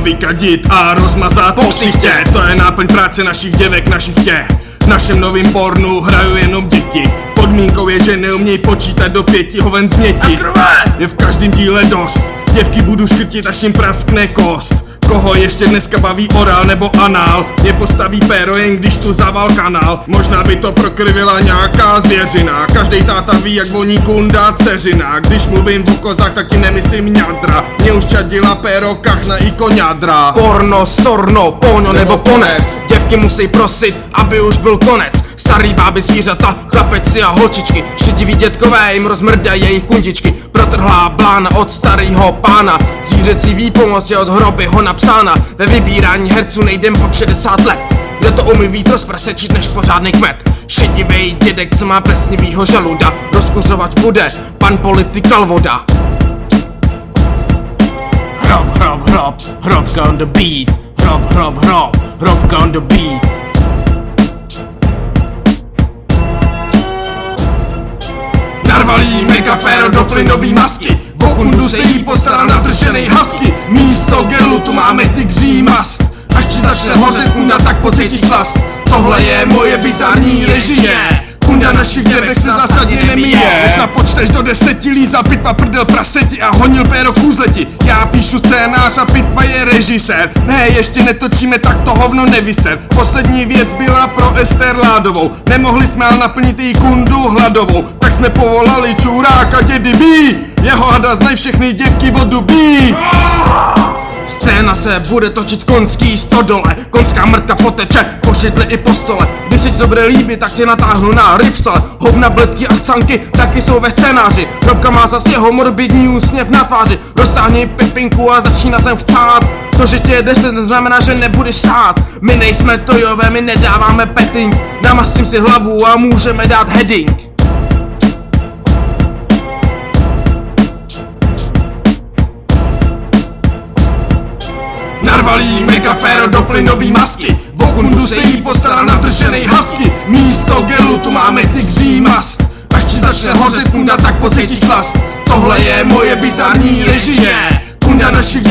vykadit a rozmazat po ksichtě To je náplň práce našich děvek, našich tě v našem novém pornu hrajou jenom děti. Podmínkou je, že neumějí počítat do pěti hoven změti Je v každém díle dost. Děvky budu škrtit, až jim praskne kost. Koho ještě dneska baví orál nebo anál? Je postaví péro jen když tu zaval kanál. Možná by to prokrvila nějaká zvěřina. Každý táta ví jak voní kunda dceřina. Když mluvím o kozách tak ti nemyslím ňadra Mě už čadila péro kachna i koňadra Porno, sorno, poňo nebo ponec Děvky musí prosit, aby už byl konec. Starý báby, zvířata, chlapeci a holčičky. Šediví dětkové jim rozmrdají jejich kundičky. Protrhlá blána od starého pána. Zvířecí výpomoc je od hroby ho napsána. Ve vybírání herců nejdem pod 60 let. Kdo to umí víc rozprasečit než pořádný kmet. Šedivej dědek, co má plesnivýho žaluda Rozkuřovač bude. Pan politik kalvoda Hrob, hrob, hrob, hrobka on the beat. Hrob, hrob, hrob, hrobka on the beat. Narvalí mega péro do plynový masky. V okundu se jí postaral nadrženej husky. Místo gelu tu máme tygří mast. Až ti začne hořet kunda, tak pocítíš slast Tohle je moje bizarní režie. Kunda našich děvek se zásadně nemíje Než do deseti líza pitva prdel praseti a honil péro kůzleti. Já píšu scénář a pitva je režisér. Ne, ještě netočíme, tak to hovno nevyser. Poslední věc byla pro Ester Ládovou. Nemohli jsme ale naplnit její kundu hladovou. Tak jsme povolali čuráka dědy bí Jeho hada znají všechny děvky vodu bí Scéna se bude točit v konský stodole. Konská mrtka poteče po i po stole. Když se ti to bude líbit, tak tě natáhnu na rybstole Hovna, bledky a chcanky taky jsou ve scénáři. Robka má zas jeho morbidní úsměv na tváři. Roztáhni pipinku a začíná sem chcát. To, že tě je deset, znamená, že nebudeš sát My nejsme tojové, my nedáváme petting. Namastím si hlavu a můžeme dát heading Narvalí mega péro do plynový masky. V okundu se jí postaral nadrženej husky. Místo gelu tu máme tygří mast. Až ti začne hořet kunda, tak pocítíš slast. Tohle je moje bizarní režie. Kunda našich